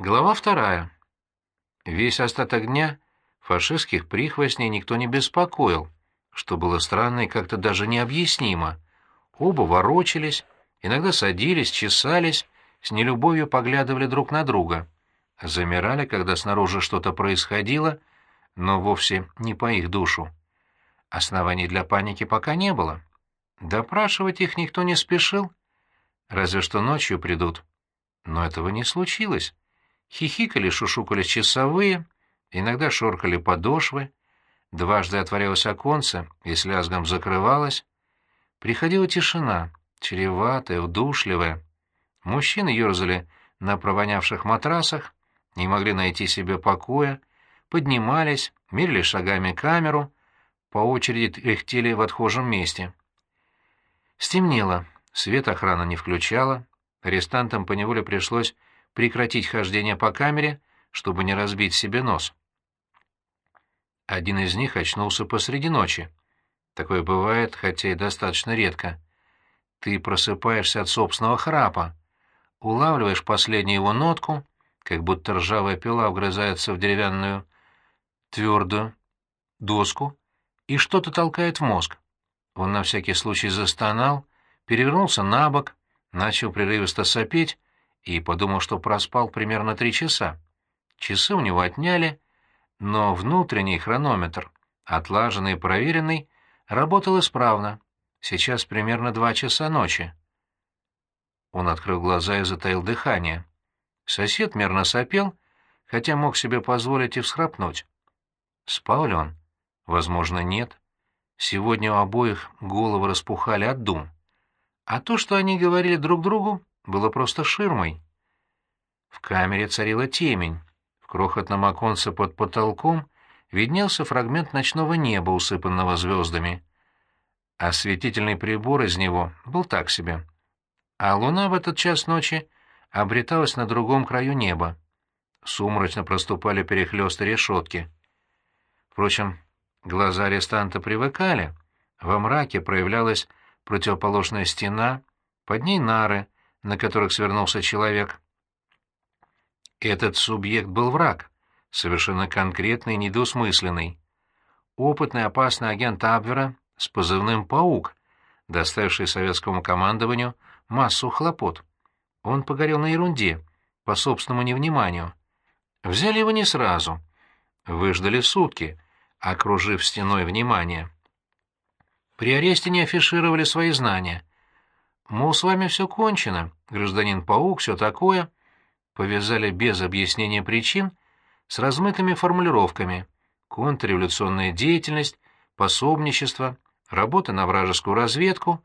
Глава вторая. Весь остаток дня фашистских прихвостней никто не беспокоил, что было странно и как-то даже необъяснимо. Оба ворочались, иногда садились, чесались, с нелюбовью поглядывали друг на друга. Замирали, когда снаружи что-то происходило, но вовсе не по их душу. Оснований для паники пока не было. Допрашивать их никто не спешил. Разве что ночью придут. Но этого не случилось. Хихикали, шушукались часовые, иногда шоркали подошвы, дважды отворялось оконце и с лязгом закрывалось. Приходила тишина, чреватая, удушливая. Мужчины ерзали на провонявших матрасах, не могли найти себе покоя, поднимались, мерили шагами камеру, по очереди рехтели в отхожем месте. Стемнело, свет охрана не включала, арестантам поневоле пришлось прекратить хождение по камере, чтобы не разбить себе нос. Один из них очнулся посреди ночи. Такое бывает, хотя и достаточно редко. Ты просыпаешься от собственного храпа, улавливаешь последнюю его нотку, как будто ржавая пила вгрызается в деревянную твердую доску, и что-то толкает в мозг. Он на всякий случай застонал, перевернулся на бок, начал прерывисто сопеть и подумал, что проспал примерно три часа. Часы у него отняли, но внутренний хронометр, отлаженный и проверенный, работал исправно. Сейчас примерно два часа ночи. Он открыл глаза и затаил дыхание. Сосед мерно сопел, хотя мог себе позволить и всхрапнуть. Спал ли он? Возможно, нет. Сегодня у обоих головы распухали от дум. А то, что они говорили друг другу, было просто ширмой. В камере царила темень. В крохотном оконце под потолком виднелся фрагмент ночного неба, усыпанного звездами. Осветительный прибор из него был так себе. А луна в этот час ночи обреталась на другом краю неба. Сумрачно проступали перехлёсты решетки. Впрочем, глаза арестанта привыкали. Во мраке проявлялась противоположная стена, под ней нары, на которых свернулся человек. Этот субъект был враг, совершенно конкретный и недвусмысленный. Опытный опасный агент Абвера с позывным «Паук», доставивший советскому командованию массу хлопот. Он погорел на ерунде, по собственному невниманию. Взяли его не сразу. Выждали сутки, окружив стеной внимания. При аресте не афишировали свои знания. Мол, с вами все кончено, гражданин-паук, все такое. Повязали без объяснения причин с размытыми формулировками. Контрреволюционная деятельность, пособничество, работа на вражескую разведку.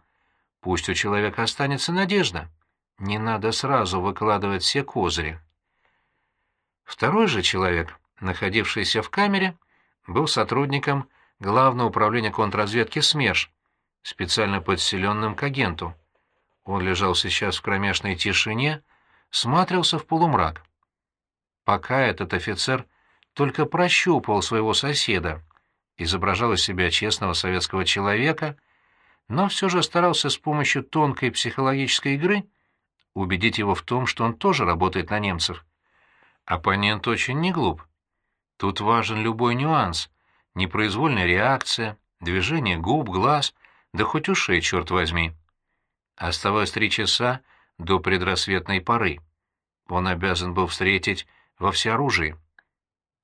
Пусть у человека останется надежда. Не надо сразу выкладывать все козыри. Второй же человек, находившийся в камере, был сотрудником Главное управление контрразведки СМЕРШ, специально подселенным к агенту. Он лежал сейчас в кромешной тишине, смотрелся в полумрак. Пока этот офицер только прощупывал своего соседа, изображал из себя честного советского человека, но все же старался с помощью тонкой психологической игры убедить его в том, что он тоже работает на немцев. Оппонент очень не глуп. Тут важен любой нюанс, непроизвольная реакция, движение губ, глаз, да хоть ушей, черт возьми. Оставалось три часа до предрассветной поры. Он обязан был встретить во всеоружии.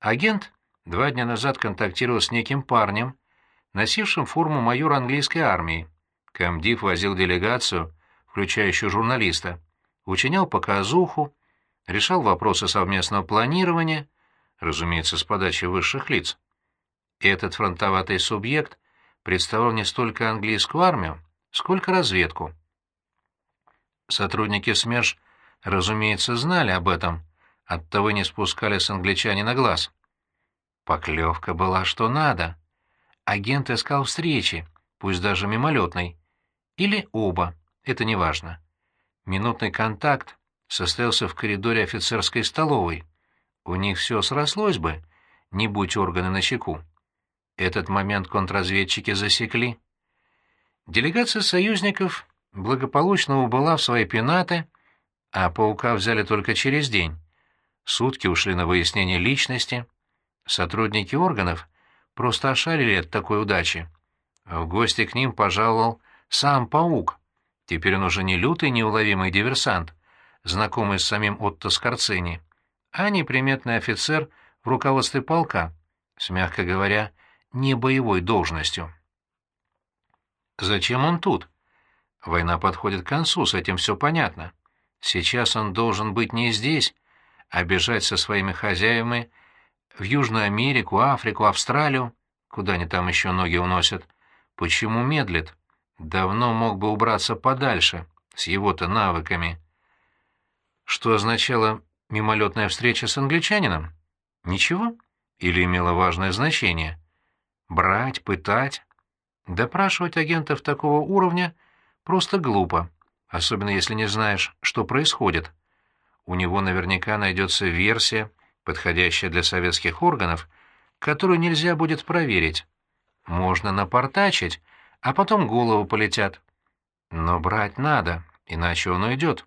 Агент два дня назад контактировал с неким парнем, носившим форму майора английской армии. Камдив возил делегацию, включающую журналиста, учинял показуху, решал вопросы совместного планирования, разумеется, с подачи высших лиц. Этот фронтоватый субъект представлял не столько английскую армию, сколько разведку. Сотрудники СМЕРШ, разумеется, знали об этом, оттого не спускали с англичанина глаз. Поклевка была что надо. Агент искал встречи, пусть даже мимолетной. Или оба, это не важно. Минутный контакт состоялся в коридоре офицерской столовой. У них все срослось бы, не будь органы на чеку. Этот момент контрразведчики засекли. Делегация союзников благополучно убыла в свои пенаты, а паука взяли только через день. Сутки ушли на выяснение личности. Сотрудники органов просто ошарили от такой удачи. В гости к ним пожаловал сам паук. Теперь он уже не лютый неуловимый диверсант, знакомый с самим Отто Скорцени, а неприметный офицер в руководстве полка, с, мягко говоря, не боевой должностью. Зачем он тут? Война подходит к концу, с этим все понятно. Сейчас он должен быть не здесь, а бежать со своими хозяевами в Южную Америку, Африку, Австралию, куда они там еще ноги уносят. Почему медлит? Давно мог бы убраться подальше, с его-то навыками. Что означала мимолетная встреча с англичанином? Ничего? Или имела важное значение? Брать, пытать? Допрашивать агентов такого уровня просто глупо, особенно если не знаешь, что происходит. У него наверняка найдется версия, подходящая для советских органов, которую нельзя будет проверить. Можно напортачить, а потом голову полетят. Но брать надо, иначе он уйдет.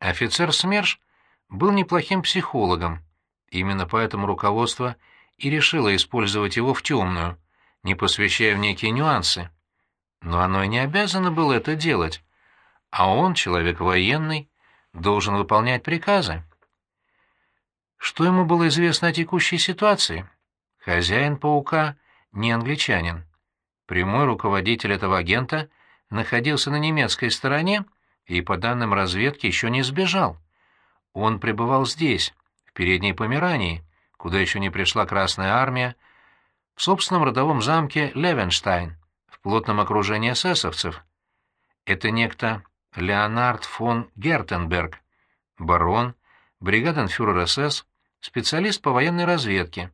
Офицер СМЕРШ был неплохим психологом, именно поэтому руководство и решило использовать его в темную — не посвящая в некие нюансы. Но оно и не обязано было это делать. А он, человек военный, должен выполнять приказы. Что ему было известно о текущей ситуации? Хозяин паука не англичанин. Прямой руководитель этого агента находился на немецкой стороне и, по данным разведки, еще не сбежал. Он пребывал здесь, в передней Померании, куда еще не пришла Красная Армия, в собственном родовом замке Левенштайн, в плотном окружении эсэсовцев. Это некто Леонард фон Гертенберг, барон, бригаденфюрер СС, специалист по военной разведке,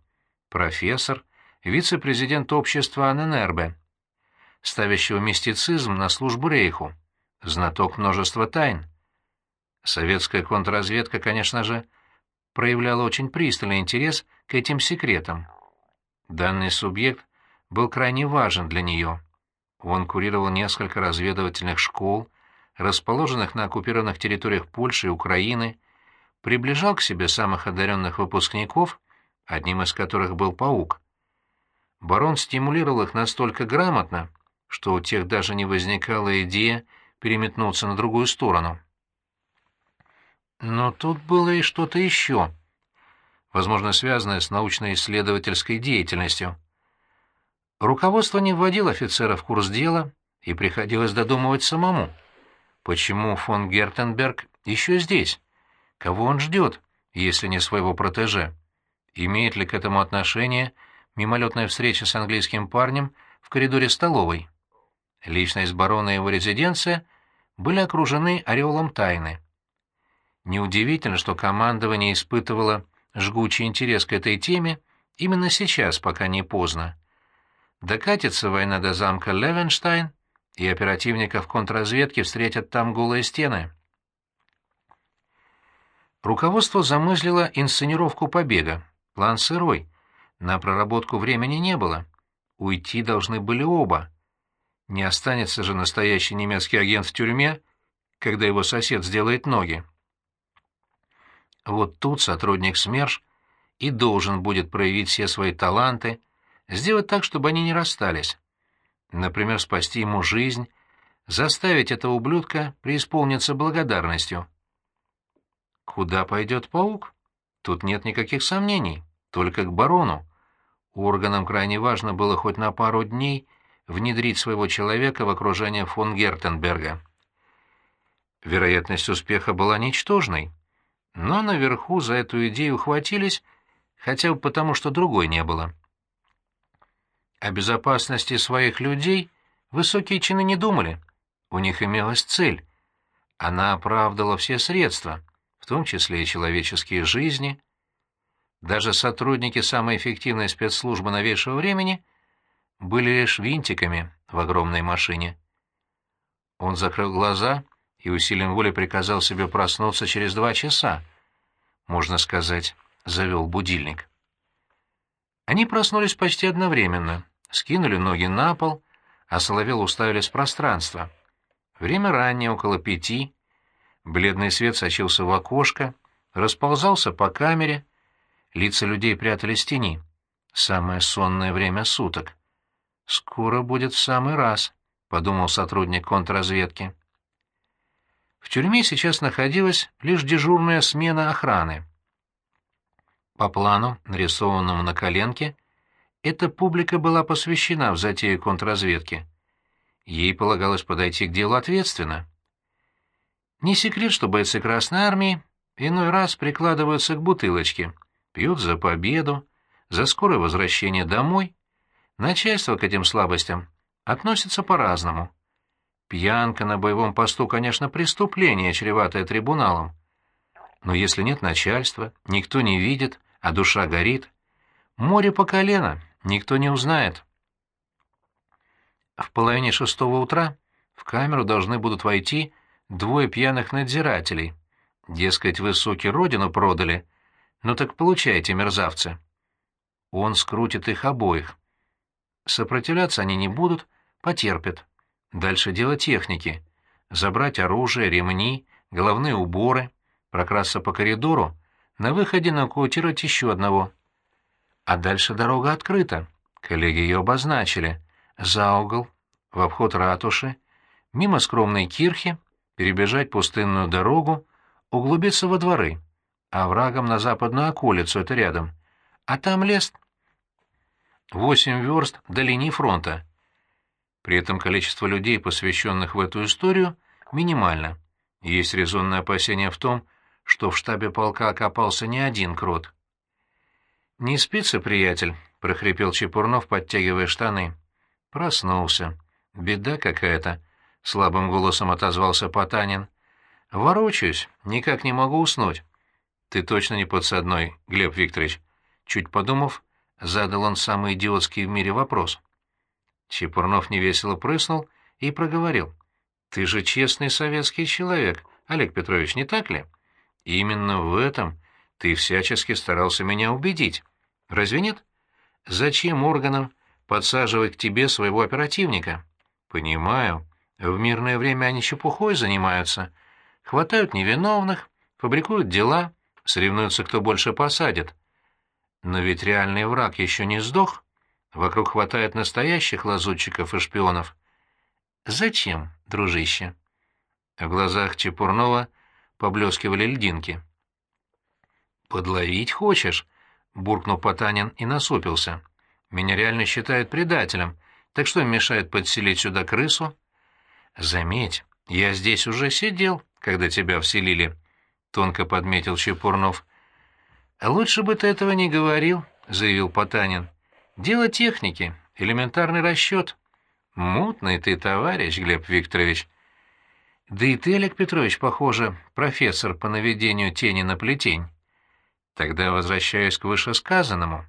профессор, вице-президент общества Аненербе, ставящего мистицизм на службу рейху, знаток множества тайн. Советская контрразведка, конечно же, проявляла очень пристальный интерес к этим секретам. Данный субъект был крайне важен для нее. Он курировал несколько разведывательных школ, расположенных на оккупированных территориях Польши и Украины, приближал к себе самых одаренных выпускников, одним из которых был паук. Барон стимулировал их настолько грамотно, что у тех даже не возникала идея переметнуться на другую сторону. Но тут было и что-то еще — возможно, связанное с научно-исследовательской деятельностью. Руководство не вводило офицера в курс дела, и приходилось додумывать самому. Почему фон Гертенберг еще здесь? Кого он ждет, если не своего протеже? Имеет ли к этому отношение мимолетная встреча с английским парнем в коридоре столовой? Личность барона и его резиденция были окружены ореолом тайны. Неудивительно, что командование испытывало жгучий интерес к этой теме именно сейчас, пока не поздно. Докатится война до замка Левенштайн, и оперативников контрразведки встретят там голые стены. Руководство замыслило инсценировку побега. План сырой. На проработку времени не было. Уйти должны были оба. Не останется же настоящий немецкий агент в тюрьме, когда его сосед сделает ноги. Вот тут сотрудник СМЕРШ и должен будет проявить все свои таланты, сделать так, чтобы они не расстались. Например, спасти ему жизнь, заставить этого ублюдка преисполниться благодарностью. Куда пойдет паук? Тут нет никаких сомнений, только к барону. Органам крайне важно было хоть на пару дней внедрить своего человека в окружение фон Гертенберга. Вероятность успеха была ничтожной. Но наверху за эту идею ухватились, хотя бы потому, что другой не было. О безопасности своих людей высокие чины не думали. У них имелась цель. Она оправдала все средства, в том числе и человеческие жизни. Даже сотрудники самой эффективной спецслужбы новейшего времени были лишь винтиками в огромной машине. Он закрыл глаза и усилием воли приказал себе проснуться через два часа. Можно сказать, завел будильник. Они проснулись почти одновременно, скинули ноги на пол, а Соловел уставились в пространство. Время раннее, около пяти. Бледный свет сочился в окошко, расползался по камере. Лица людей прятались в тени. Самое сонное время суток. «Скоро будет в самый раз», — подумал сотрудник контрразведки. В тюрьме сейчас находилась лишь дежурная смена охраны. По плану, нарисованному на коленке, эта публика была посвящена в затею контрразведки. Ей полагалось подойти к делу ответственно. Не секрет, что бойцы Красной Армии иной раз прикладываются к бутылочке, пьют за победу, за скорое возвращение домой. Начальство к этим слабостям относится по-разному. Пьянка на боевом посту, конечно, преступление, чреватое трибуналом. Но если нет начальства, никто не видит, а душа горит, море по колено, никто не узнает. В половине шестого утра в камеру должны будут войти двое пьяных надзирателей. Дескать, вы, родину продали. Ну так получайте, мерзавцы. Он скрутит их обоих. Сопротивляться они не будут, потерпят. Дальше дело техники. Забрать оружие, ремни, головные уборы, прокрасться по коридору, на выходе нокаутировать еще одного. А дальше дорога открыта. Коллеги ее обозначили. За угол, в обход ратуши, мимо скромной кирхи, перебежать пустынную дорогу, углубиться во дворы, а врагом на западную околицу, это рядом. А там лес. Восемь верст до линии фронта. При этом количество людей, посвященных в эту историю, минимально. Есть резонное опасение в том, что в штабе полка окопался не один крот. «Не спится, приятель?» — прохрипел Чепурнов, подтягивая штаны. Проснулся. «Беда какая-то», — слабым голосом отозвался Потанин. «Ворочаюсь, никак не могу уснуть». «Ты точно не подсадной, Глеб Викторович?» Чуть подумав, задал он самый идиотский в мире вопрос. Чепурнов невесело прыснул и проговорил. «Ты же честный советский человек, Олег Петрович, не так ли? Именно в этом ты всячески старался меня убедить. Разве нет? Зачем органам подсаживать к тебе своего оперативника? Понимаю. В мирное время они чепухой занимаются. Хватают невиновных, фабрикуют дела, соревнуются, кто больше посадит. Но ведь реальный враг еще не сдох. Вокруг хватает настоящих лазутчиков и шпионов. Зачем, дружище? В глазах Чепурнова поблескивали льдинки. «Подловить хочешь?» — буркнул Потанин и насупился. «Меня реально считают предателем, так что им мешает подселить сюда крысу?» «Заметь, я здесь уже сидел, когда тебя вселили», — тонко подметил Чепурнов. «Лучше бы ты этого не говорил», — заявил Потанин. Дело техники, элементарный расчет. Мутный ты, товарищ, Глеб Викторович. Да и ты, Олег Петрович, похоже, профессор по наведению тени на плетень. Тогда возвращаюсь к вышесказанному.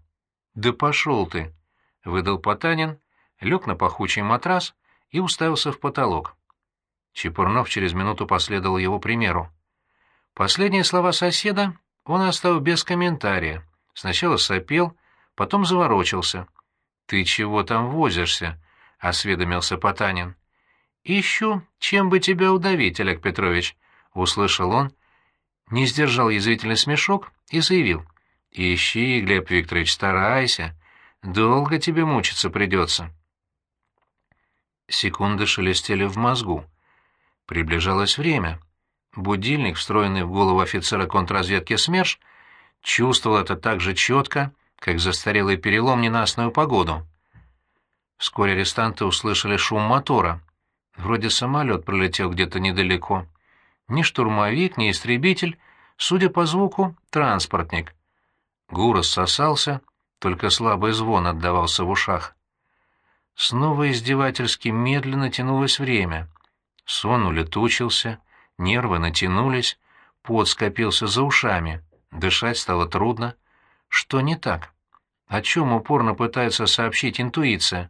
Да пошел ты, — выдал Потанин, лег на пахучий матрас и уставился в потолок. Чепурнов через минуту последовал его примеру. Последние слова соседа он оставил без комментария. Сначала сопел, потом заворочился. «Ты чего там возишься?» — осведомился Потанин. «Ищу, чем бы тебя удавить, Олег Петрович», — услышал он, не сдержал язвительный смешок и заявил. «Ищи, Глеб Викторович, старайся. Долго тебе мучиться придется». Секунды шелестели в мозгу. Приближалось время. Будильник, встроенный в голову офицера контрразведки СМЕРШ, чувствовал это так же четко, как застарелый перелом ненастную погоду. Вскоре арестанты услышали шум мотора. Вроде самолет пролетел где-то недалеко. Ни штурмовик, ни истребитель, судя по звуку, транспортник. Гур рассосался, только слабый звон отдавался в ушах. Снова издевательски медленно тянулось время. Сон улетучился, нервы натянулись, пот скопился за ушами, дышать стало трудно. Что не так? О чем упорно пытается сообщить интуиция?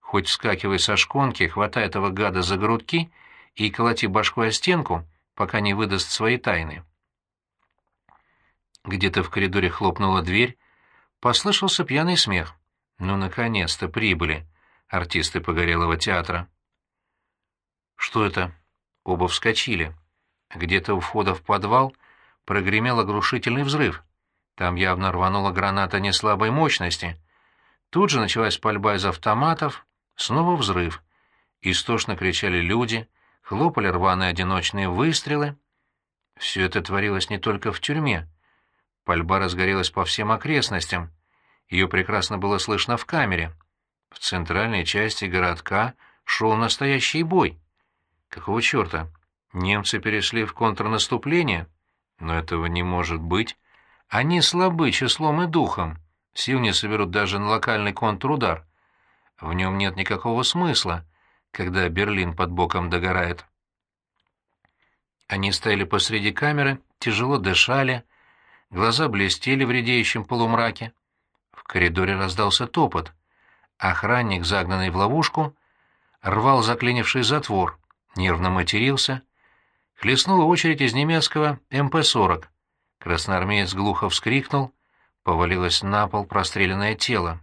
Хоть вскакивай со шконки, хватай этого гада за грудки и колоти башку о стенку, пока не выдаст свои тайны. Где-то в коридоре хлопнула дверь, послышался пьяный смех. Ну, наконец-то прибыли артисты Погорелого театра. Что это? Оба вскочили. Где-то у входа в подвал прогремел оглушительный взрыв. Там явно рванула граната неслабой мощности. Тут же началась пальба из автоматов, снова взрыв. Истошно кричали люди, хлопали рваные одиночные выстрелы. Все это творилось не только в тюрьме. Пальба разгорелась по всем окрестностям. Ее прекрасно было слышно в камере. В центральной части городка шел настоящий бой. Какого черта? Немцы перешли в контрнаступление? Но этого не может быть. Они слабы числом и духом. Сил не соберут даже на локальный контрудар. В нем нет никакого смысла, когда Берлин под боком догорает. Они стояли посреди камеры, тяжело дышали, глаза блестели в редеющем полумраке. В коридоре раздался топот. Охранник, загнанный в ловушку, рвал заклинивший затвор, нервно матерился. Хлестнула очередь из немецкого МП-40. Красноармеец глухо вскрикнул, повалилось на пол простреленное тело.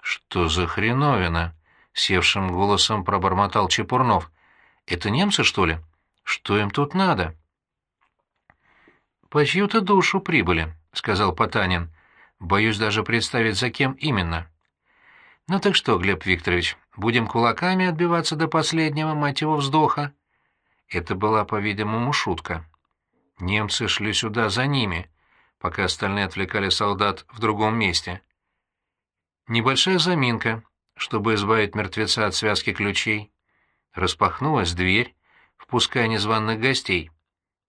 «Что за хреновина?» — севшим голосом пробормотал Чепурнов. «Это немцы, что ли? Что им тут надо?» «По чью-то душу прибыли», — сказал Потанин. «Боюсь даже представить, за кем именно». «Ну так что, Глеб Викторович, будем кулаками отбиваться до последнего, мать его, вздоха?» Это была, по-видимому, шутка. Немцы шли сюда за ними, пока остальные отвлекали солдат в другом месте. Небольшая заминка, чтобы избавить мертвеца от связки ключей. Распахнулась дверь, впуская незваных гостей.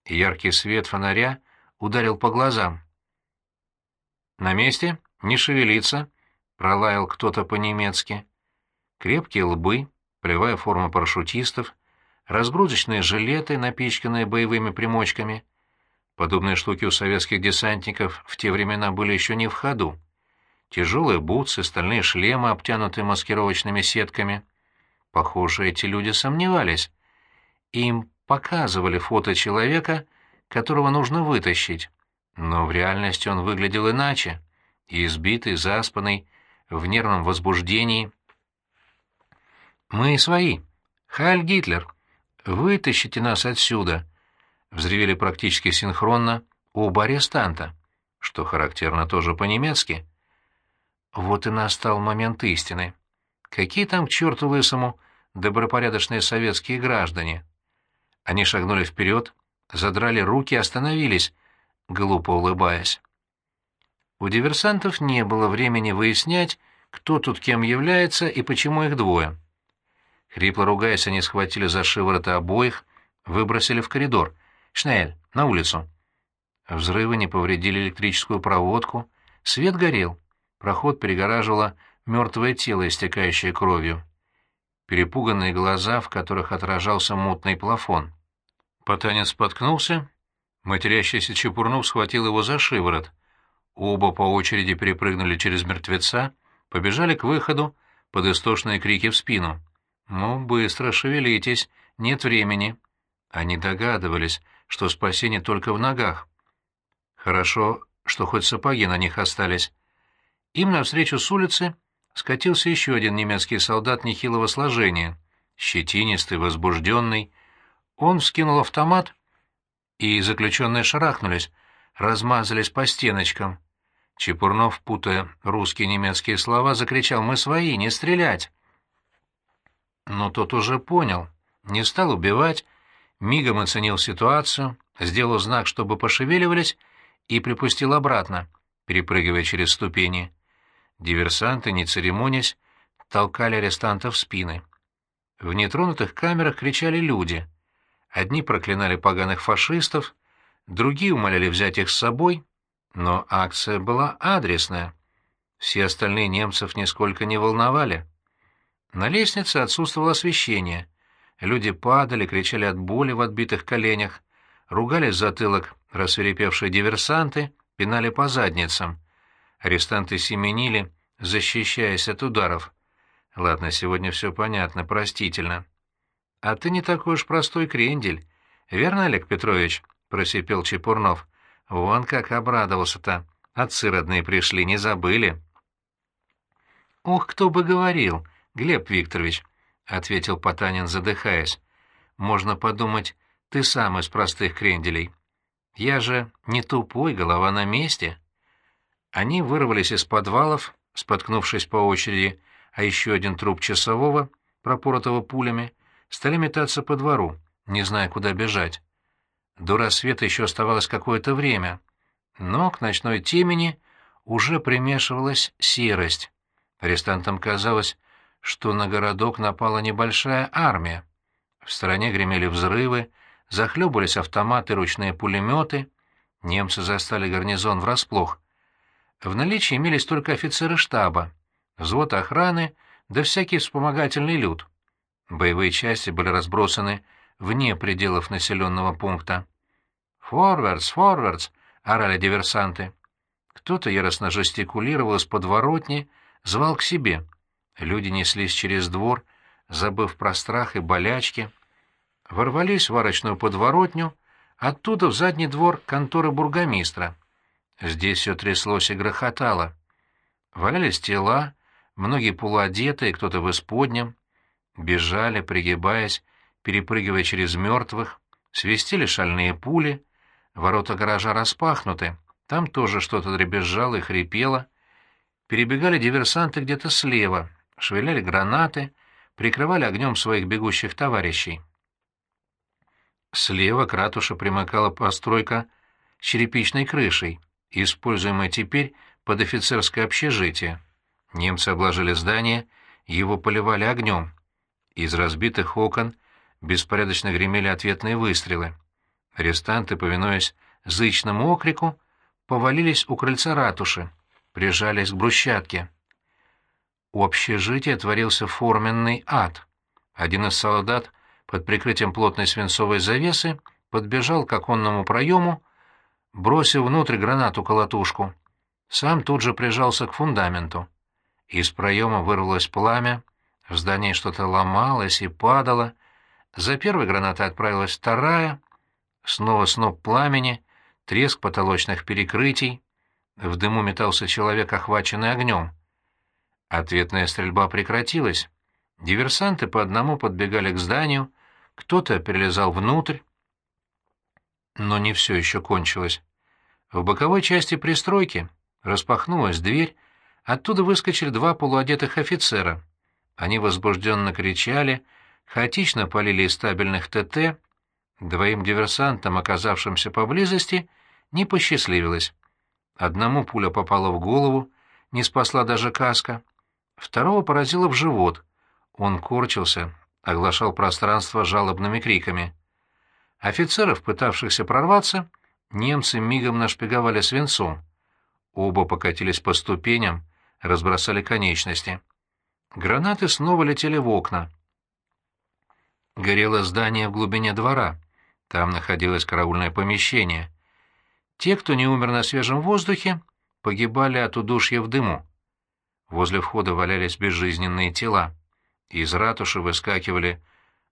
Яркий свет фонаря ударил по глазам. «На месте? Не шевелиться!» — пролаял кто-то по-немецки. Крепкие лбы, полевая форма парашютистов, разгрузочные жилеты, напичканные боевыми примочками. Подобные штуки у советских десантников в те времена были еще не в ходу. Тяжелые бутсы, стальные шлемы, обтянутые маскировочными сетками. Похоже, эти люди сомневались. Им показывали фото человека, которого нужно вытащить. Но в реальности он выглядел иначе. Избитый, заспанный, в нервном возбуждении. «Мы свои. Хайль Гитлер!» «Вытащите нас отсюда!» — взревели практически синхронно оба арестанта, что характерно тоже по-немецки. Вот и настал момент истины. Какие там к черту лысому добропорядочные советские граждане? Они шагнули вперед, задрали руки и остановились, глупо улыбаясь. У диверсантов не было времени выяснять, кто тут кем является и почему их двое. Хрипло ругаясь, они схватили за шивороты обоих, выбросили в коридор. «Шнель, на улицу!» Взрывы не повредили электрическую проводку, свет горел, проход перегораживало мертвое тело, истекающее кровью. Перепуганные глаза, в которых отражался мутный плафон. Потанец споткнулся, матерящийся Чепурнов схватил его за шиворот. Оба по очереди перепрыгнули через мертвеца, побежали к выходу под истошные крики в спину. «Ну, быстро, шевелитесь, нет времени». Они догадывались, что спасение только в ногах. Хорошо, что хоть сапоги на них остались. Им навстречу с улицы скатился еще один немецкий солдат нехилого сложения, щетинистый, возбужденный. Он вскинул автомат, и заключенные шарахнулись, размазались по стеночкам. Чепурнов, путая русские и немецкие слова, закричал «Мы свои, не стрелять!» Но тот уже понял, не стал убивать, мигом оценил ситуацию, сделал знак, чтобы пошевеливались, и припустил обратно, перепрыгивая через ступени. Диверсанты, не церемонясь, толкали арестантов в спины. В нетронутых камерах кричали люди. Одни проклинали поганых фашистов, другие умоляли взять их с собой, но акция была адресная. Все остальные немцев нисколько не волновали. На лестнице отсутствовало освещение. Люди падали, кричали от боли в отбитых коленях, ругались затылок рассверепевшие диверсанты, пинали по задницам. Арестанты семенили, защищаясь от ударов. Ладно, сегодня все понятно, простительно. — А ты не такой уж простой крендель. Верно, Олег Петрович? — просипел Чепурнов. — Вон как обрадовался-то. Отцы родные пришли, не забыли. — Ух, кто бы говорил! Глеб Викторович, — ответил Потанин, задыхаясь, — можно подумать, ты сам из простых кренделей. Я же не тупой, голова на месте. Они вырвались из подвалов, споткнувшись по очереди, а еще один труп часового, пропоротого пулями, стали метаться по двору, не зная, куда бежать. До рассвета еще оставалось какое-то время, но к ночной темени уже примешивалась серость. Арестантам казалось, что на городок напала небольшая армия. В стороне гремели взрывы, захлебывались автоматы, ручные пулеметы. Немцы застали гарнизон врасплох. В наличии имелись только офицеры штаба, взвод охраны да всякий вспомогательный люд. Боевые части были разбросаны вне пределов населенного пункта. «Форвардс! Форвардс!» — орали диверсанты. Кто-то яростно жестикулировал из подворотни, звал к себе. Люди неслись через двор, забыв про страх и болячки. Ворвались в арочную подворотню, оттуда в задний двор конторы бургомистра. Здесь все тряслось и грохотало. Валялись тела, многие полуодетые, кто-то в исподнем. Бежали, пригибаясь, перепрыгивая через мертвых, свистели шальные пули, ворота гаража распахнуты, там тоже что-то дребезжало и хрипело. Перебегали диверсанты где-то слева, швыряли гранаты, прикрывали огнем своих бегущих товарищей. Слева к ратуше примыкала постройка с черепичной крышей, используемая теперь под офицерское общежитие. Немцы обложили здание, его поливали огнем. Из разбитых окон беспорядочно гремели ответные выстрелы. Арестанты, повинуясь зычному окрику, повалились у крыльца ратуши, прижались к брусчатке. У общежития творился форменный ад. Один из солдат под прикрытием плотной свинцовой завесы подбежал к оконному проему, бросил внутрь гранату-колотушку. Сам тут же прижался к фундаменту. Из проема вырвалось пламя, в здании что-то ломалось и падало. За первой гранатой отправилась вторая, снова сноп пламени, треск потолочных перекрытий. В дыму метался человек, охваченный огнем. Ответная стрельба прекратилась. Диверсанты по одному подбегали к зданию, кто-то перелезал внутрь. Но не все еще кончилось. В боковой части пристройки распахнулась дверь, оттуда выскочили два полуодетых офицера. Они возбужденно кричали, хаотично полили из стабильных ТТ. Двоим диверсантам, оказавшимся поблизости, не посчастливилось. Одному пуля попала в голову, не спасла даже каска. Второго поразило в живот. Он корчился, оглашал пространство жалобными криками. Офицеров, пытавшихся прорваться, немцы мигом нашпиговали свинцом. Оба покатились по ступеням, разбросали конечности. Гранаты снова летели в окна. Горело здание в глубине двора. Там находилось караульное помещение. Те, кто не умер на свежем воздухе, погибали от удушья в дыму. Возле входа валялись безжизненные тела. Из ратуши выскакивали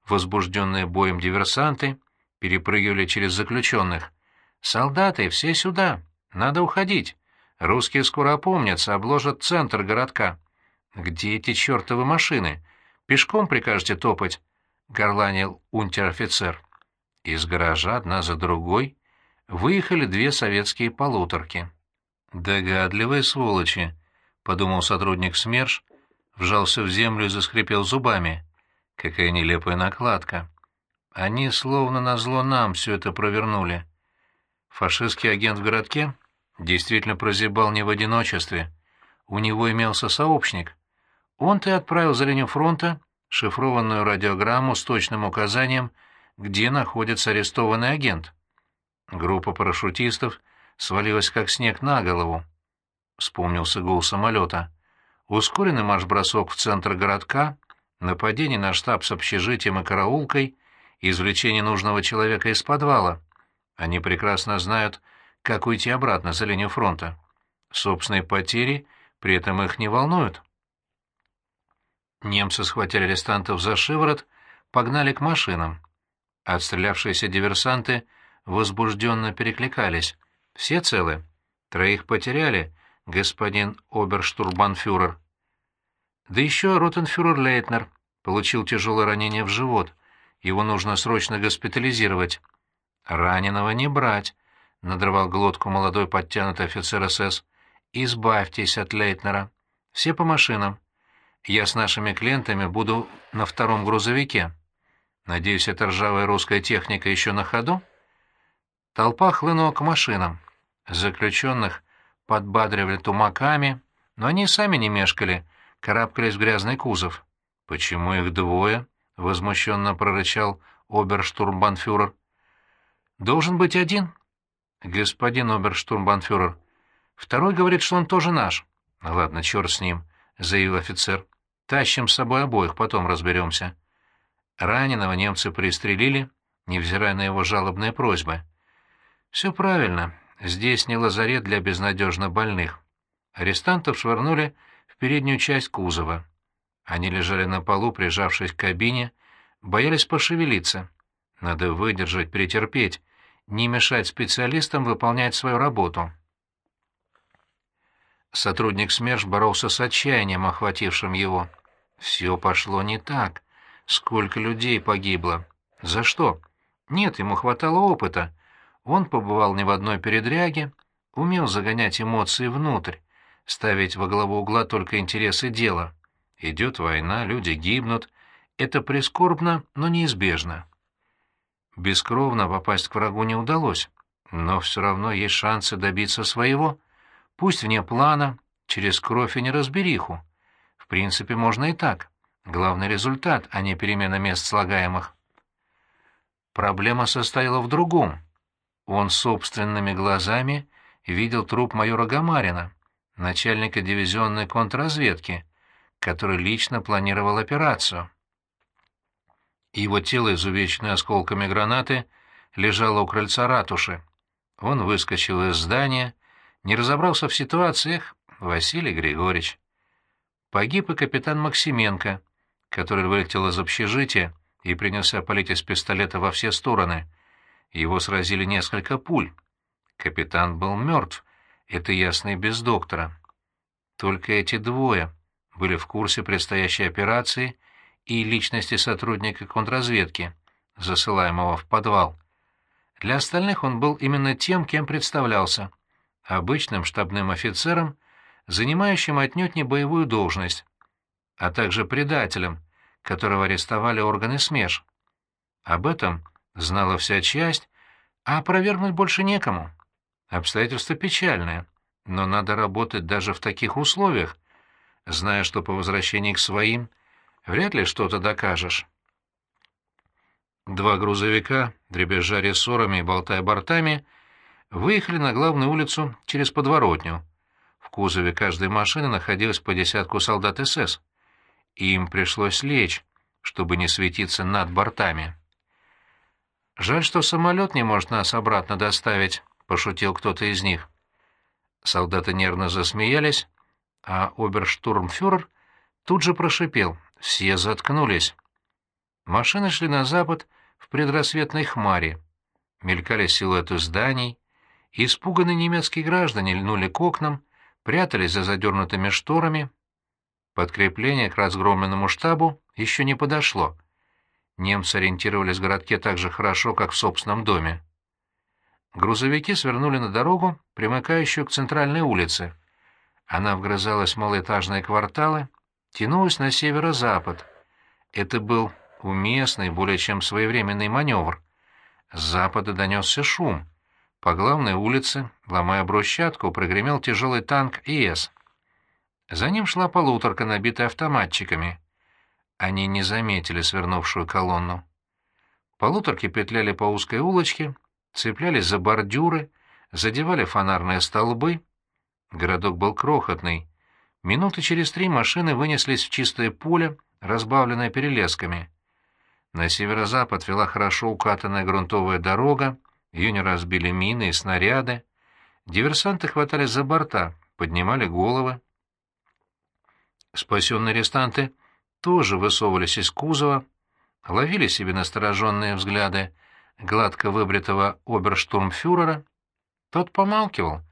возбужденные боем диверсанты, перепрыгивали через заключенных. «Солдаты, все сюда! Надо уходить! Русские скоро опомнятся, обложат центр городка!» «Где эти чертовы машины? Пешком прикажете топать?» — горланил унтер-офицер. Из гаража одна за другой выехали две советские полуторки. «Догадливые сволочи», — подумал сотрудник СМЕРШ, вжался в землю и заскрипел зубами. Какая нелепая накладка. Они словно назло нам все это провернули. Фашистский агент в городке действительно прозябал не в одиночестве. У него имелся сообщник. Он-то и отправил за линию фронта шифрованную радиограмму с точным указанием, где находится арестованный агент. Группа парашютистов свалилась как снег на голову. Вспомнился гул самолета. Ускоренный марш-бросок в центр городка, нападение на штаб с общежитием и караулкой, извлечение нужного человека из подвала. Они прекрасно знают, как уйти обратно за линию фронта. Собственные потери при этом их не волнуют. Немцы схватили арестантов за шиворот, погнали к машинам. Отстрелявшиеся диверсанты возбужденно перекликались. «Все целы? Троих потеряли, господин оберштурбанфюрер». Да еще ротенфюрер Лейтнер получил тяжелое ранение в живот. Его нужно срочно госпитализировать. «Раненого не брать», — надрывал глотку молодой подтянутый офицер СС. «Избавьтесь от Лейтнера. Все по машинам. Я с нашими клиентами буду на втором грузовике. Надеюсь, эта ржавая русская техника еще на ходу?» Толпа хлынула к машинам. Заключенных подбадривали тумаками, но они сами не мешкали, карабкались в грязный кузов. «Почему их двое?» — возмущенно прорычал оберштурмбанфюрер. «Должен быть один». «Господин оберштурмбанфюрер. Второй говорит, что он тоже наш». «Ладно, черт с ним», — заявил офицер. «Тащим с собой обоих, потом разберемся». Раненого немцы пристрелили, невзирая на его жалобные просьбы. «Все правильно. Здесь не лазарет для безнадежно больных». Арестантов швырнули в переднюю часть кузова. Они лежали на полу, прижавшись к кабине, боялись пошевелиться. Надо выдержать, перетерпеть, не мешать специалистам выполнять свою работу. Сотрудник СМЕРШ боролся с отчаянием, охватившим его. Все пошло не так. Сколько людей погибло? За что? Нет, ему хватало опыта. Он побывал не в одной передряге, умел загонять эмоции внутрь, ставить во главу угла только интересы дела. Идет война, люди гибнут. Это прискорбно, но неизбежно. Бескровно попасть к врагу не удалось, но все равно есть шансы добиться своего. Пусть вне плана, через кровь и неразбериху. В принципе, можно и так. Главный результат, а не перемена мест слагаемых. Проблема состояла в другом. Он собственными глазами видел труп майора Гамарина, начальника дивизионной контрразведки, который лично планировал операцию. Его тело, изувеченное осколками гранаты, лежало у крыльца ратуши. Он выскочил из здания, не разобрался в ситуациях, Василий Григорьевич. Погиб и капитан Максименко, который вылетел из общежития и принялся палить из пистолета во все стороны. Его сразили несколько пуль. Капитан был мертв, это ясно и без доктора. Только эти двое были в курсе предстоящей операции и личности сотрудника контрразведки, засылаемого в подвал. Для остальных он был именно тем, кем представлялся — обычным штабным офицером, занимающим отнюдь не боевую должность, а также предателем, которого арестовали органы СМЕШ. Об этом знала вся часть, а опровергнуть больше некому. Обстоятельства печальные, но надо работать даже в таких условиях — зная, что по возвращении к своим вряд ли что-то докажешь. Два грузовика, дребезжа рессорами и болтая бортами, выехали на главную улицу через подворотню. В кузове каждой машины находилось по десятку солдат СС. Им пришлось лечь, чтобы не светиться над бортами. «Жаль, что самолет не может нас обратно доставить», — пошутил кто-то из них. Солдаты нервно засмеялись, а оберштурмфюрер тут же прошипел. Все заткнулись. Машины шли на запад в предрассветной хмаре. Мелькали силуэты зданий. Испуганные немецкие граждане льнули к окнам, прятались за задернутыми шторами. Подкрепление к разгромленному штабу еще не подошло. Немцы ориентировались в городке так же хорошо, как в собственном доме. Грузовики свернули на дорогу, примыкающую к центральной улице. Она вгрызалась в малоэтажные кварталы, тянулась на северо-запад. Это был уместный, более чем своевременный маневр. С запада донесся шум. По главной улице, ломая брусчатку, прогремел тяжелый танк ИС. За ним шла полуторка, набитая автоматчиками. Они не заметили свернувшую колонну. Полуторки петляли по узкой улочке, цеплялись за бордюры, задевали фонарные столбы, Городок был крохотный. Минуты через три машины вынеслись в чистое поле, разбавленное перелесками. На северо-запад вела хорошо укатанная грунтовая дорога, ее не разбили мины и снаряды. Диверсанты хватались за борта, поднимали головы. Спасенные арестанты тоже высовывались из кузова, ловили себе настороженные взгляды гладко выбритого оберштурмфюрера. Тот помалкивал,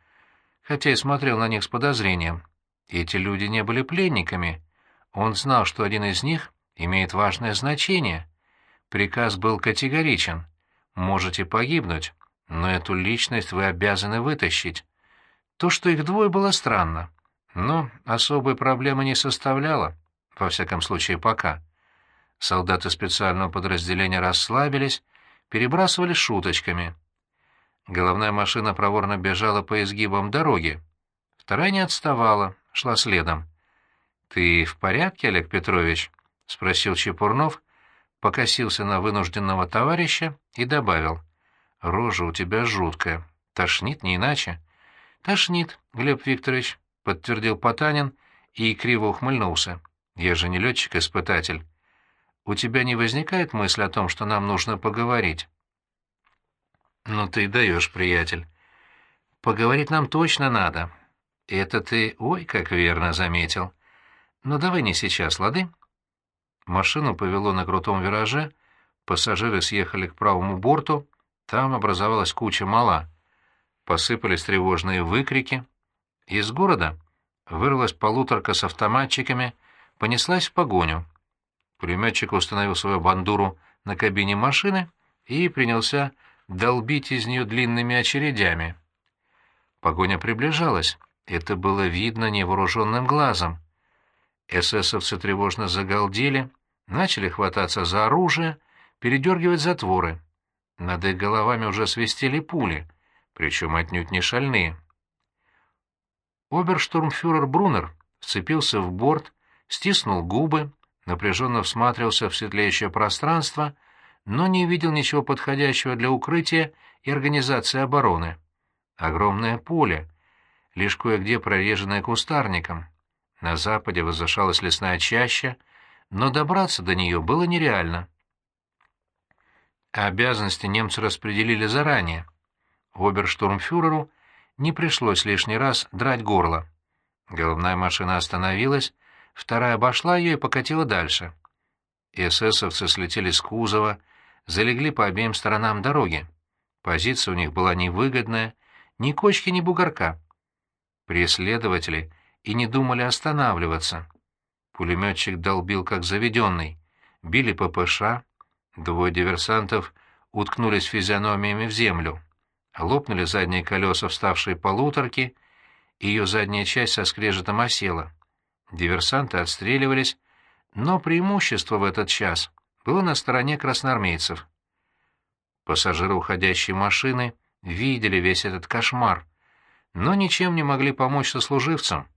хотя и смотрел на них с подозрением. Эти люди не были пленниками. Он знал, что один из них имеет важное значение. Приказ был категоричен. Можете погибнуть, но эту личность вы обязаны вытащить. То, что их двое, было странно, но особой проблемы не составляло, во всяком случае пока. Солдаты специального подразделения расслабились, перебрасывали шуточками. Головная машина проворно бежала по изгибам дороги. Вторая не отставала, шла следом. «Ты в порядке, Олег Петрович?» — спросил Чепурнов, покосился на вынужденного товарища и добавил. «Рожа у тебя жуткая. Тошнит не иначе». «Тошнит, Глеб Викторович», — подтвердил Потанин и криво ухмыльнулся. «Я же не летчик-испытатель. У тебя не возникает мысль о том, что нам нужно поговорить?» «Ну ты даешь, приятель. Поговорить нам точно надо. Это ты, ой, как верно заметил. Но давай не сейчас, лады?» Машину повело на крутом вираже, пассажиры съехали к правому борту, там образовалась куча мала. Посыпались тревожные выкрики. Из города вырвалась полуторка с автоматчиками, понеслась в погоню. Пулеметчик установил свою бандуру на кабине машины и принялся долбить из нее длинными очередями. Погоня приближалась. Это было видно невооруженным глазом. Эсэсовцы тревожно загалдели, начали хвататься за оружие, передергивать затворы. Над их головами уже свистели пули, причем отнюдь не шальные. Оберштурмфюрер Брунер вцепился в борт, стиснул губы, напряженно всматривался в светлеющее пространство, но не видел ничего подходящего для укрытия и организации обороны. Огромное поле, лишь кое-где прореженное кустарником. На западе возвышалась лесная чаща, но добраться до нее было нереально. Обязанности немцы распределили заранее. Оберштурмфюреру не пришлось лишний раз драть горло. Головная машина остановилась, вторая обошла ее и покатила дальше. Эсэсовцы слетели с кузова, залегли по обеим сторонам дороги. Позиция у них была невыгодная, ни кочки, ни бугорка. Преследователи и не думали останавливаться. Пулеметчик долбил как заведенный. Били ППШ. Двое диверсантов уткнулись физиономиями в землю. Лопнули задние колеса вставшей полуторки, и ее задняя часть со скрежетом осела. Диверсанты отстреливались, но преимущество в этот час было на стороне красноармейцев. Пассажиры уходящей машины видели весь этот кошмар, но ничем не могли помочь сослуживцам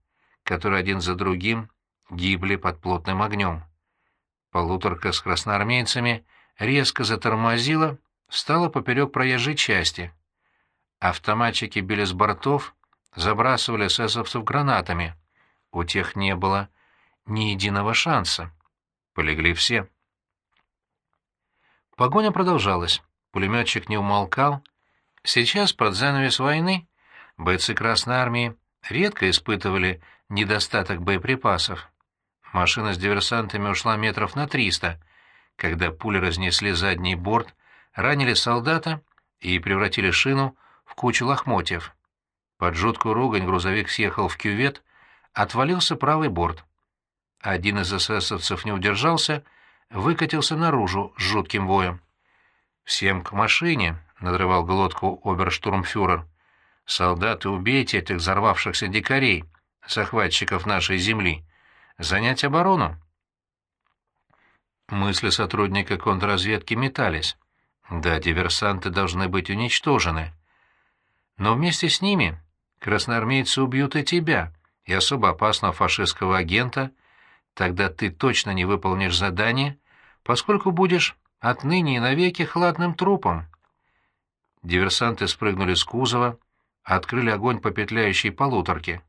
которые один за другим гибли под плотным огнем. Полуторка с красноармейцами резко затормозила, встала поперек проезжей части. Автоматчики били с бортов, забрасывали эсэсовцев гранатами. У тех не было ни единого шанса. Полегли все. Погоня продолжалась. Пулеметчик не умолкал. Сейчас, под занавес войны, бойцы Красной Армии редко испытывали недостаток боеприпасов. Машина с диверсантами ушла метров на триста, когда пули разнесли задний борт, ранили солдата и превратили шину в кучу лохмотьев. Под жуткую ругань грузовик съехал в кювет, отвалился правый борт. Один из эсэсовцев не удержался, выкатился наружу с жутким воем. «Всем к машине!» — надрывал глотку оберштурмфюрер. «Солдаты, убейте этих взорвавшихся дикарей!» захватчиков нашей земли, занять оборону. Мысли сотрудника контрразведки метались. Да, диверсанты должны быть уничтожены. Но вместе с ними красноармейцы убьют и тебя, и особо опасного фашистского агента, тогда ты точно не выполнишь задание, поскольку будешь отныне и навеки хладным трупом. Диверсанты спрыгнули с кузова, открыли огонь по петляющей полуторке.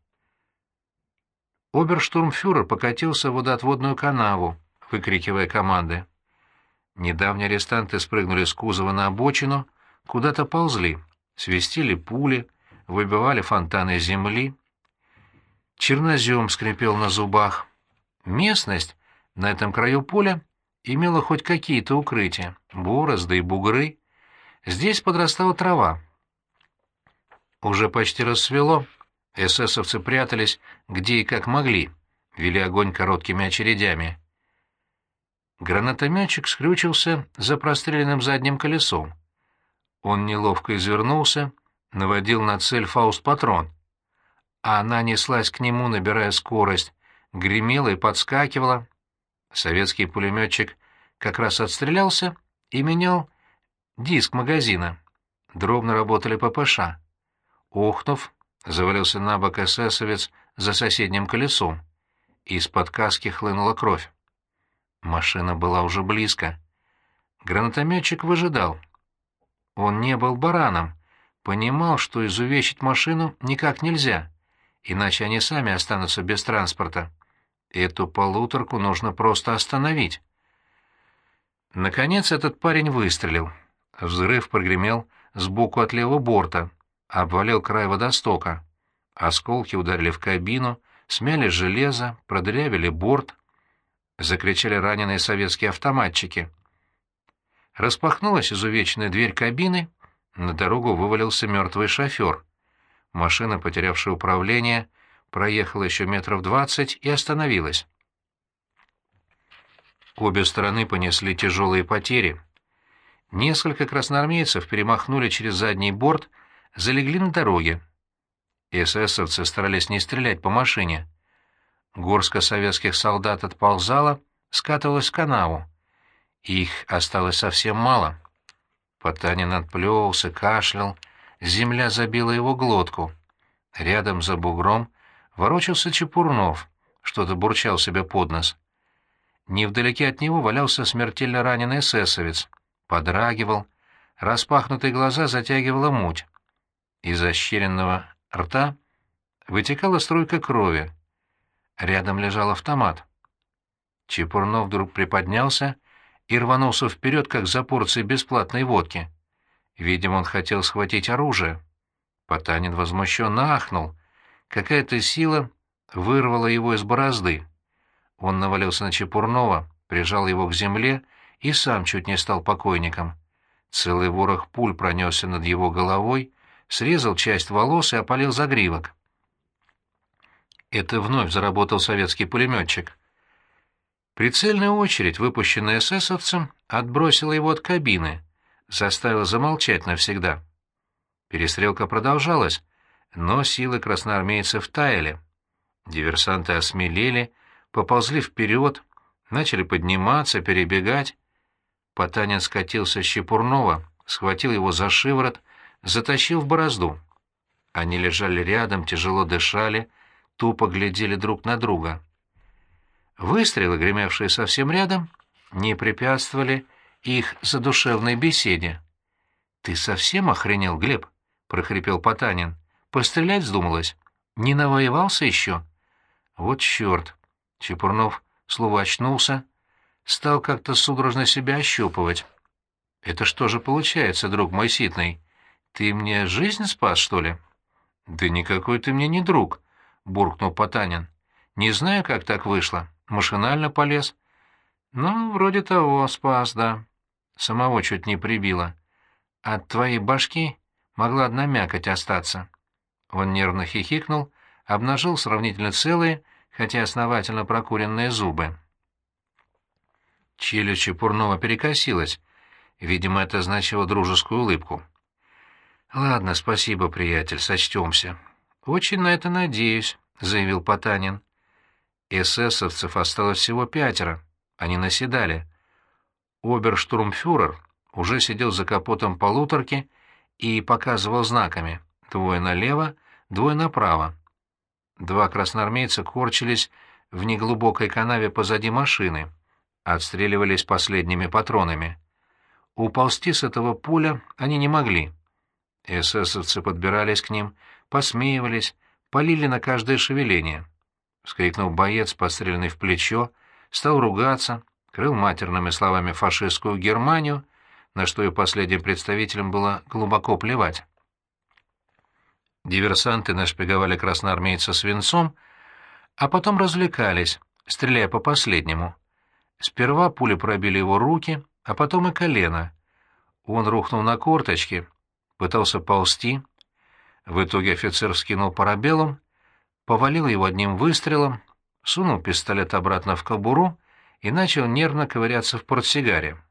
Оберштурмфюрер покатился в водоотводную канаву, выкрикивая команды. Недавние арестанты спрыгнули с кузова на обочину, куда-то ползли, свистели пули, выбивали фонтаны земли. Чернозем скрипел на зубах. Местность на этом краю поля имела хоть какие-то укрытия, борозды и бугры. Здесь подрастала трава. Уже почти рассвело, Эсэсовцы прятались где и как могли, вели огонь короткими очередями. Гранатометчик скрючился за простреленным задним колесом. Он неловко извернулся, наводил на цель фауст-патрон. А она неслась к нему, набирая скорость, гремела и подскакивала. Советский пулеметчик как раз отстрелялся и менял диск магазина. Дробно работали ППШ. Охнув, завалился на бок эсэсовец за соседним колесом. Из-под каски хлынула кровь. Машина была уже близко. Гранатометчик выжидал. Он не был бараном, понимал, что изувечить машину никак нельзя, иначе они сами останутся без транспорта. Эту полуторку нужно просто остановить. Наконец этот парень выстрелил. Взрыв прогремел сбоку от левого борта, обвалил край водостока. Осколки ударили в кабину, смяли железо, продырявили борт. Закричали раненые советские автоматчики. Распахнулась изувеченная дверь кабины, на дорогу вывалился мертвый шофер. Машина, потерявшая управление, проехала еще метров двадцать и остановилась. Обе стороны понесли тяжелые потери. Несколько красноармейцев перемахнули через задний борт, залегли на дороге. Эсэсовцы старались не стрелять по машине. Горска советских солдат отползала, скатывалась в канаву. Их осталось совсем мало. Потанин отплевывался, кашлял, земля забила его глотку. Рядом за бугром ворочался Чепурнов, что-то бурчал себе под нос. Невдалеке от него валялся смертельно раненый эсэсовец, подрагивал, распахнутые глаза затягивала муть. Из ощеренного рта вытекала струйка крови. Рядом лежал автомат. Чепурнов вдруг приподнялся и рванулся вперед, как за порцией бесплатной водки. Видимо, он хотел схватить оружие. Потанин возмущенно ахнул. Какая-то сила вырвала его из борозды. Он навалился на Чепурнова, прижал его к земле и сам чуть не стал покойником. Целый ворох пуль пронесся над его головой, срезал часть волос и опалил загривок. Это вновь заработал советский пулеметчик. Прицельная очередь, выпущенная эсэсовцем, отбросила его от кабины, заставила замолчать навсегда. Перестрелка продолжалась, но силы красноармейцев таяли. Диверсанты осмелели, поползли вперед, начали подниматься, перебегать. Потанин скатился с Щепурнова, схватил его за шиворот, затащил в борозду. Они лежали рядом, тяжело дышали, тупо глядели друг на друга. Выстрелы, гремевшие совсем рядом, не препятствовали их задушевной беседе. «Ты совсем охренел, Глеб?» — прохрипел Потанин. «Пострелять вздумалось? Не навоевался еще?» «Вот черт!» Чепурнов слово очнулся, стал как-то судорожно себя ощупывать. «Это что же получается, друг мой ситный? Ты мне жизнь спас, что ли?» «Да никакой ты мне не друг», — буркнул Потанин. «Не знаю, как так вышло. Машинально полез». «Ну, вроде того, спас, да. Самого чуть не прибило. От твоей башки могла одна мякоть остаться». Он нервно хихикнул, обнажил сравнительно целые, хотя основательно прокуренные зубы. Челюсть Чепурнова перекосилась. Видимо, это значило дружескую улыбку. «Ладно, спасибо, приятель, сочтемся». «Очень на это надеюсь», — заявил Потанин. Эсэсовцев осталось всего пятеро. Они наседали. Оберштурмфюрер уже сидел за капотом полуторки и показывал знаками. Двое налево, двое направо. Два красноармейца корчились в неглубокой канаве позади машины, отстреливались последними патронами. Уползти с этого пуля они не могли. Эсэсовцы подбирались к ним, посмеивались, полили на каждое шевеление. Вскрикнул боец, постреленный в плечо, стал ругаться, крыл матерными словами фашистскую Германию, на что и последним представителям было глубоко плевать. Диверсанты нашпиговали красноармейца свинцом, а потом развлекались, стреляя по последнему. Сперва пули пробили его руки, а потом и колено. Он рухнул на корточки, пытался ползти. В итоге офицер скинул парабеллум, повалил его одним выстрелом, сунул пистолет обратно в кобуру и начал нервно ковыряться в портсигаре.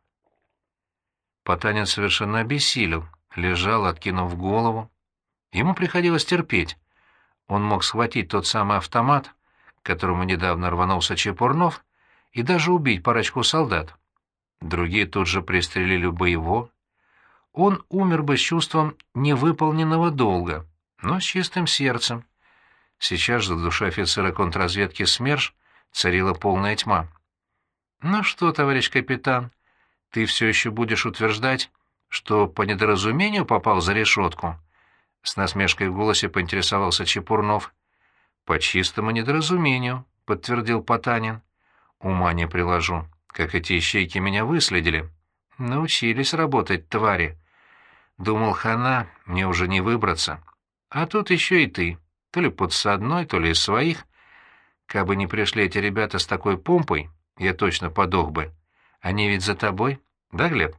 Потанин совершенно обессилел, лежал, откинув голову. Ему приходилось терпеть. Он мог схватить тот самый автомат, которому недавно рванулся Чепурнов, и даже убить парочку солдат. Другие тут же пристрелили бы его. Он умер бы с чувством невыполненного долга, но с чистым сердцем. Сейчас же в душе офицера контрразведки СМЕРШ царила полная тьма. «Ну что, товарищ капитан, ты все еще будешь утверждать, что по недоразумению попал за решетку?» С насмешкой в голосе поинтересовался Чепурнов. «По чистому недоразумению», — подтвердил Потанин. «Ума не приложу, как эти ищейки меня выследили. Научились работать, твари. Думал, хана, мне уже не выбраться. А тут еще и ты, то ли подсадной, то ли из своих. Кабы не пришли эти ребята с такой помпой, я точно подох бы. Они ведь за тобой, да, Глеб?»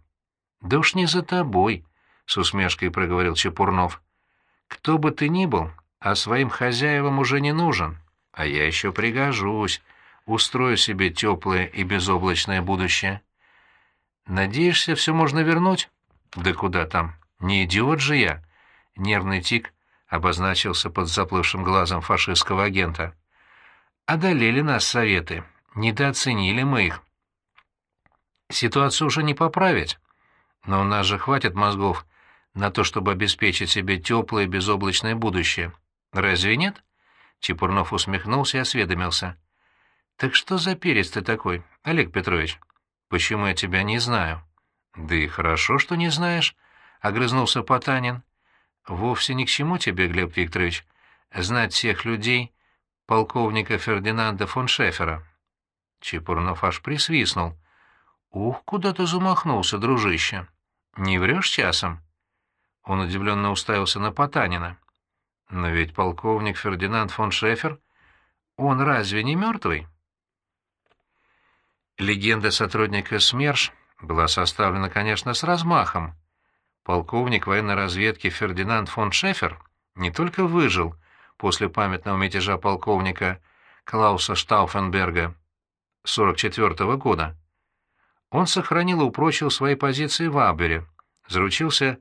«Да уж не за тобой», — с усмешкой проговорил Чепурнов. «Кто бы ты ни был, а своим хозяевам уже не нужен. А я еще пригожусь, устрою себе теплое и безоблачное будущее». «Надеешься, все можно вернуть?» «Да куда там? Не идиот же я!» Нервный тик обозначился под заплывшим глазом фашистского агента. «Одолели нас советы, недооценили мы их. Ситуацию уже не поправить». Но у нас же хватит мозгов на то, чтобы обеспечить себе теплое безоблачное будущее. Разве нет? Чепурнов усмехнулся и осведомился. Так что за перец ты такой, Олег Петрович? Почему я тебя не знаю? Да и хорошо, что не знаешь, огрызнулся Потанин. Вовсе ни к чему тебе, Глеб Викторович, знать всех людей полковника Фердинанда фон Шефера. Чепурнов аж присвистнул. «Ух, куда ты замахнулся, дружище! Не врешь часом?» Он удивленно уставился на Потанина. «Но ведь полковник Фердинанд фон Шефер, он разве не мертвый?» Легенда сотрудника СМЕРШ была составлена, конечно, с размахом. Полковник военной разведки Фердинанд фон Шефер не только выжил после памятного мятежа полковника Клауса Штауфенберга 44 -го года, он сохранил и упрочил свои позиции в Абере, заручился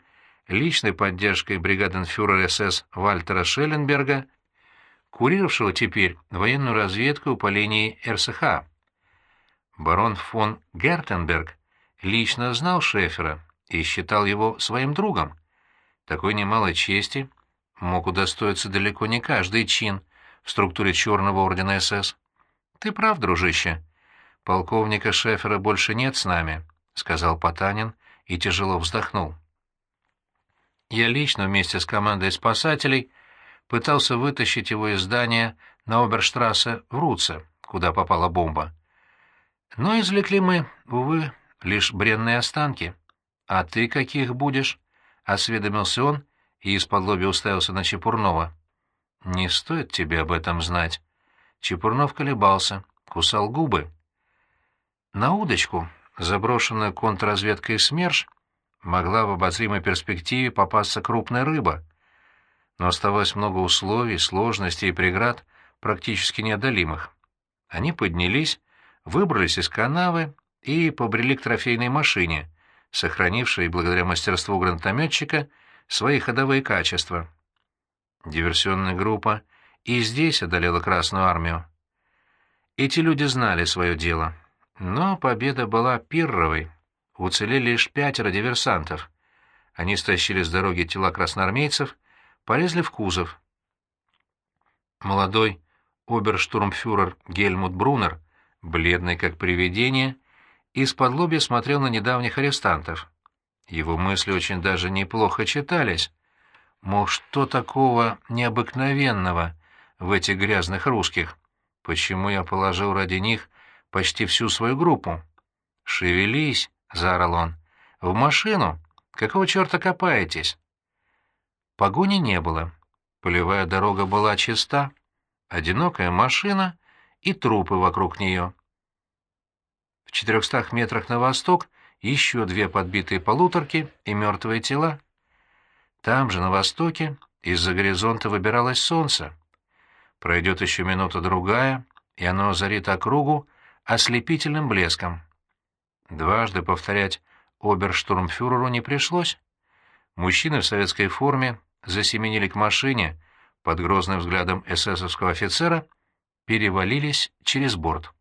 личной поддержкой бригаденфюрера СС Вальтера Шелленберга, курировавшего теперь военную разведку по линии РСХ. Барон фон Гертенберг лично знал Шефера и считал его своим другом. Такой немалой чести мог удостоиться далеко не каждый чин в структуре Черного Ордена СС. Ты прав, дружище. «Полковника Шефера больше нет с нами», — сказал Потанин и тяжело вздохнул. Я лично вместе с командой спасателей пытался вытащить его из здания на Оберштрассе в Руце, куда попала бомба. Но извлекли мы, увы, лишь бренные останки. «А ты каких будешь?» — осведомился он и из-под лоби уставился на Чепурнова. «Не стоит тебе об этом знать». Чепурнов колебался, кусал губы. На удочку, заброшенную контрразведкой СМЕРШ, могла в обозримой перспективе попасться крупная рыба. Но оставалось много условий, сложностей и преград, практически неодолимых. Они поднялись, выбрались из канавы и побрели к трофейной машине, сохранившей, благодаря мастерству гранатометчика, свои ходовые качества. Диверсионная группа и здесь одолела Красную Армию. Эти люди знали свое дело. Но победа была пирровой. Уцелели лишь пятеро диверсантов. Они стащили с дороги тела красноармейцев, полезли в кузов. Молодой оберштурмфюрер Гельмут Брунер, бледный как привидение, из-под лобья смотрел на недавних арестантов. Его мысли очень даже неплохо читались. Мол, что такого необыкновенного в этих грязных русских? Почему я положил ради них почти всю свою группу. «Шевелись!» — заорал он. «В машину! Какого черта копаетесь?» Погони не было. Полевая дорога была чиста. Одинокая машина и трупы вокруг нее. В четырехстах метрах на восток еще две подбитые полуторки и мертвые тела. Там же, на востоке, из-за горизонта выбиралось солнце. Пройдет еще минута-другая, и оно озарит округу ослепительным блеском. Дважды повторять оберштурмфюреру не пришлось. Мужчины в советской форме засеменили к машине, под грозным взглядом эсэсовского офицера перевалились через борт.